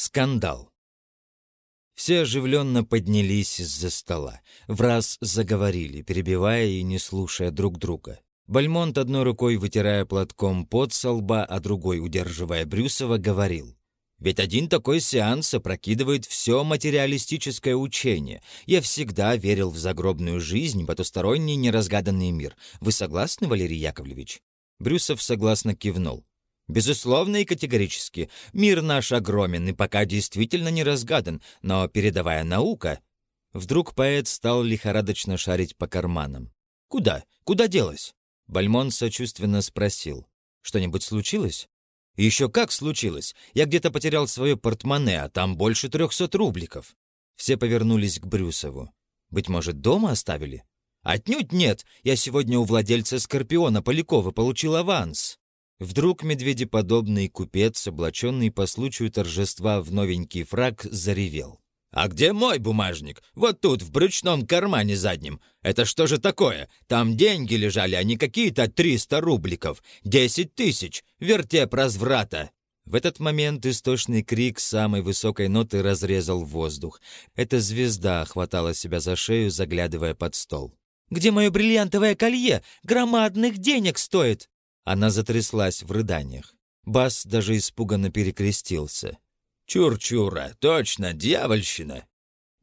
Скандал. Все оживленно поднялись из-за стола. В раз заговорили, перебивая и не слушая друг друга. Бальмонт, одной рукой вытирая платком пот со лба, а другой, удерживая Брюсова, говорил. «Ведь один такой сеанс опрокидывает все материалистическое учение. Я всегда верил в загробную жизнь, потусторонний неразгаданный мир. Вы согласны, Валерий Яковлевич?» Брюсов согласно кивнул. Безусловно и категорически. Мир наш огромен и пока действительно не разгадан, но передовая наука... Вдруг поэт стал лихорадочно шарить по карманам. «Куда? Куда делась?» Бальмон сочувственно спросил. «Что-нибудь случилось?» «Еще как случилось! Я где-то потерял свое портмоне, а там больше трехсот рубликов». Все повернулись к Брюсову. «Быть может, дома оставили?» «Отнюдь нет! Я сегодня у владельца Скорпиона Полякова получил аванс!» Вдруг медведеподобный купец, облаченный по случаю торжества в новенький фраг, заревел. «А где мой бумажник? Вот тут, в брючном кармане заднем. Это что же такое? Там деньги лежали, а не какие-то триста рубликов. Десять тысяч. Вертеп разврата!» В этот момент истошный крик самой высокой ноты разрезал воздух. Эта звезда хватала себя за шею, заглядывая под стол. «Где мое бриллиантовое колье? Громадных денег стоит!» Она затряслась в рыданиях. Бас даже испуганно перекрестился. «Чур-чура, точно, дьявольщина!»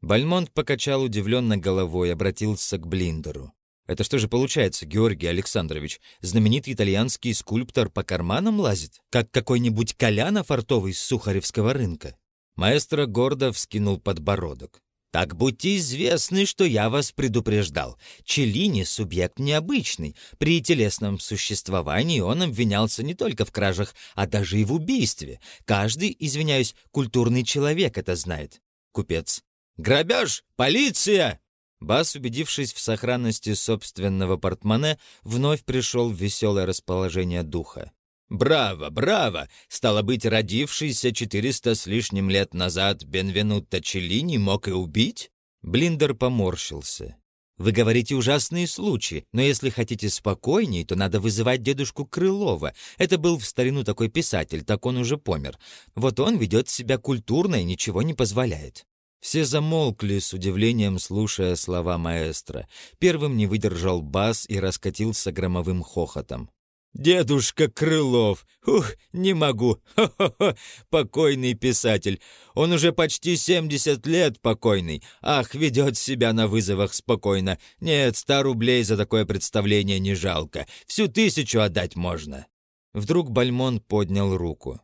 Бальмонт покачал удивленно головой и обратился к Блиндеру. «Это что же получается, Георгий Александрович? Знаменитый итальянский скульптор по карманам лазит, как какой-нибудь Коляна фартовый с Сухаревского рынка?» Маэстро гордо вскинул подбородок. Так будьте известны, что я вас предупреждал. Челини — субъект необычный. При телесном существовании он обвинялся не только в кражах, а даже и в убийстве. Каждый, извиняюсь, культурный человек это знает. Купец. «Грабеж! Полиция!» Бас, убедившись в сохранности собственного портмоне, вновь пришел в веселое расположение духа. «Браво, браво! Стало быть, родившийся четыреста с лишним лет назад Бенвенутто Челлини мог и убить?» Блиндер поморщился. «Вы говорите ужасные случаи, но если хотите спокойней, то надо вызывать дедушку Крылова. Это был в старину такой писатель, так он уже помер. Вот он ведет себя культурно и ничего не позволяет». Все замолкли с удивлением, слушая слова маэстро. Первым не выдержал бас и раскатился громовым хохотом. Дедушка Крылов. Ух, не могу. Хо-хо-хо. Покойный писатель. Он уже почти 70 лет покойный. Ах, ведет себя на вызовах спокойно. Нет, ста рублей за такое представление не жалко. Всю тысячу отдать можно. Вдруг Бальмон поднял руку.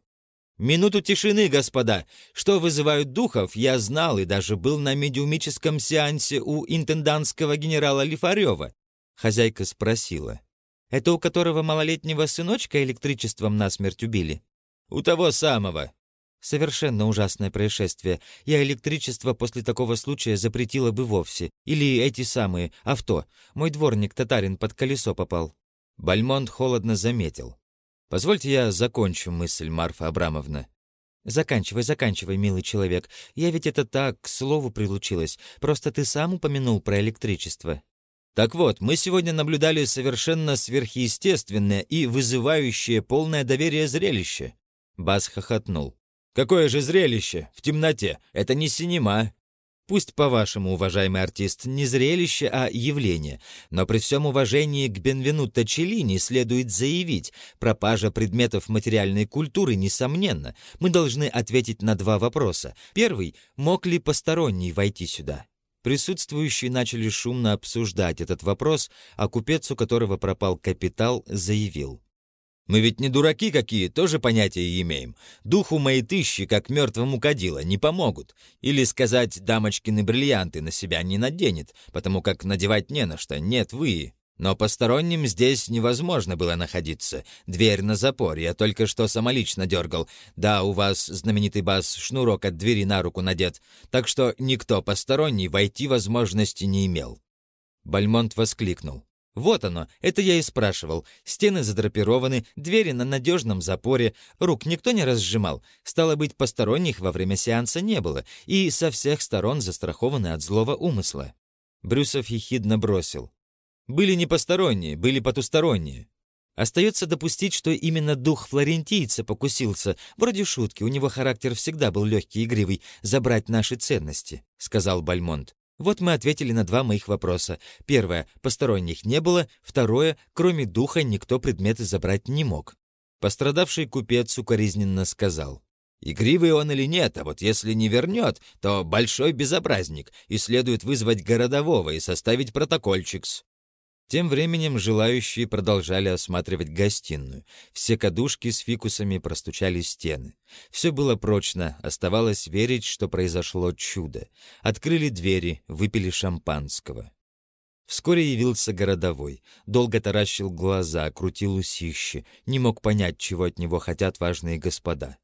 «Минуту тишины, господа! Что вызывают духов, я знал и даже был на медиумическом сеансе у интендантского генерала Лифарева». Хозяйка спросила. Это у которого малолетнего сыночка электричеством насмерть убили? У того самого. Совершенно ужасное происшествие. Я электричество после такого случая запретила бы вовсе. Или эти самые, авто. Мой дворник татарин под колесо попал. Бальмонт холодно заметил. Позвольте я закончу мысль, Марфа Абрамовна. «Заканчивай, заканчивай, милый человек. Я ведь это так, к слову прилучилась. Просто ты сам упомянул про электричество». Так вот, мы сегодня наблюдали совершенно сверхъестественное и вызывающее полное доверие зрелище. Бас хохотнул. Какое же зрелище? В темноте. Это не синема. Пусть, по-вашему, уважаемый артист, не зрелище, а явление, но при всем уважении к Бенвенутто Челлини следует заявить, пропажа предметов материальной культуры, несомненно. Мы должны ответить на два вопроса. Первый — мог ли посторонний войти сюда? Присутствующие начали шумно обсуждать этот вопрос, а купец, у которого пропал капитал, заявил. «Мы ведь не дураки какие, тоже понятия имеем. Духу моей тысячи, как мертвому кадила, не помогут. Или сказать, дамочкины бриллианты на себя не наденет, потому как надевать не на что, нет вы. Но посторонним здесь невозможно было находиться. Дверь на запоре, я только что самолично дергал. Да, у вас, знаменитый бас, шнурок от двери на руку надет, так что никто посторонний войти возможности не имел. Бальмонт воскликнул. «Вот оно, это я и спрашивал. Стены задрапированы, двери на надежном запоре, рук никто не разжимал. Стало быть, посторонних во время сеанса не было, и со всех сторон застрахованы от злого умысла». Брюсов ехидно бросил. Были не посторонние, были потусторонние. Остается допустить, что именно дух флорентийца покусился. Вроде шутки, у него характер всегда был легкий и игривый, забрать наши ценности, — сказал Бальмонт. Вот мы ответили на два моих вопроса. Первое — посторонних не было. Второе — кроме духа никто предметы забрать не мог. Пострадавший купец укоризненно сказал. Игривый он или нет, а вот если не вернет, то большой безобразник, и следует вызвать городового и составить протокольчик-с. Тем временем желающие продолжали осматривать гостиную. Все кадушки с фикусами простучали стены. Все было прочно, оставалось верить, что произошло чудо. Открыли двери, выпили шампанского. Вскоре явился городовой. Долго таращил глаза, крутил усищи, не мог понять, чего от него хотят важные господа.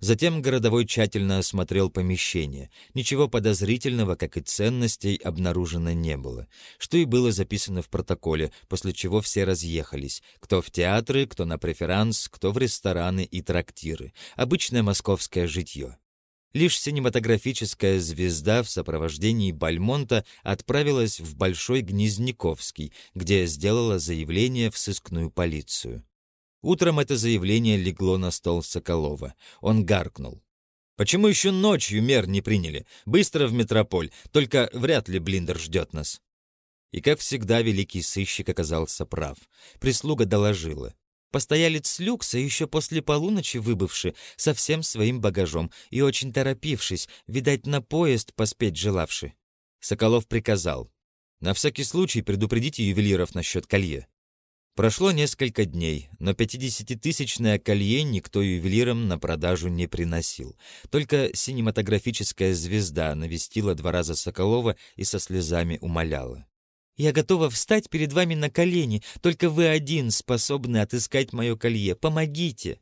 Затем городовой тщательно осмотрел помещение. Ничего подозрительного, как и ценностей, обнаружено не было, что и было записано в протоколе, после чего все разъехались, кто в театры, кто на преферанс, кто в рестораны и трактиры. Обычное московское житье. Лишь синематографическая звезда в сопровождении Бальмонта отправилась в Большой Гнезняковский, где сделала заявление в сыскную полицию. Утром это заявление легло на стол Соколова. Он гаркнул. «Почему еще ночью мер не приняли? Быстро в метрополь, только вряд ли Блиндер ждет нас». И, как всегда, великий сыщик оказался прав. Прислуга доложила. Постоялец люкса, еще после полуночи выбывший, со всем своим багажом и очень торопившись, видать, на поезд поспеть желавший. Соколов приказал. «На всякий случай предупредите ювелиров насчет колье». Прошло несколько дней, но 50-тысячное колье никто ювелирам на продажу не приносил. Только синематографическая звезда навестила два раза Соколова и со слезами умоляла. «Я готова встать перед вами на колени, только вы один способны отыскать мое колье. Помогите!»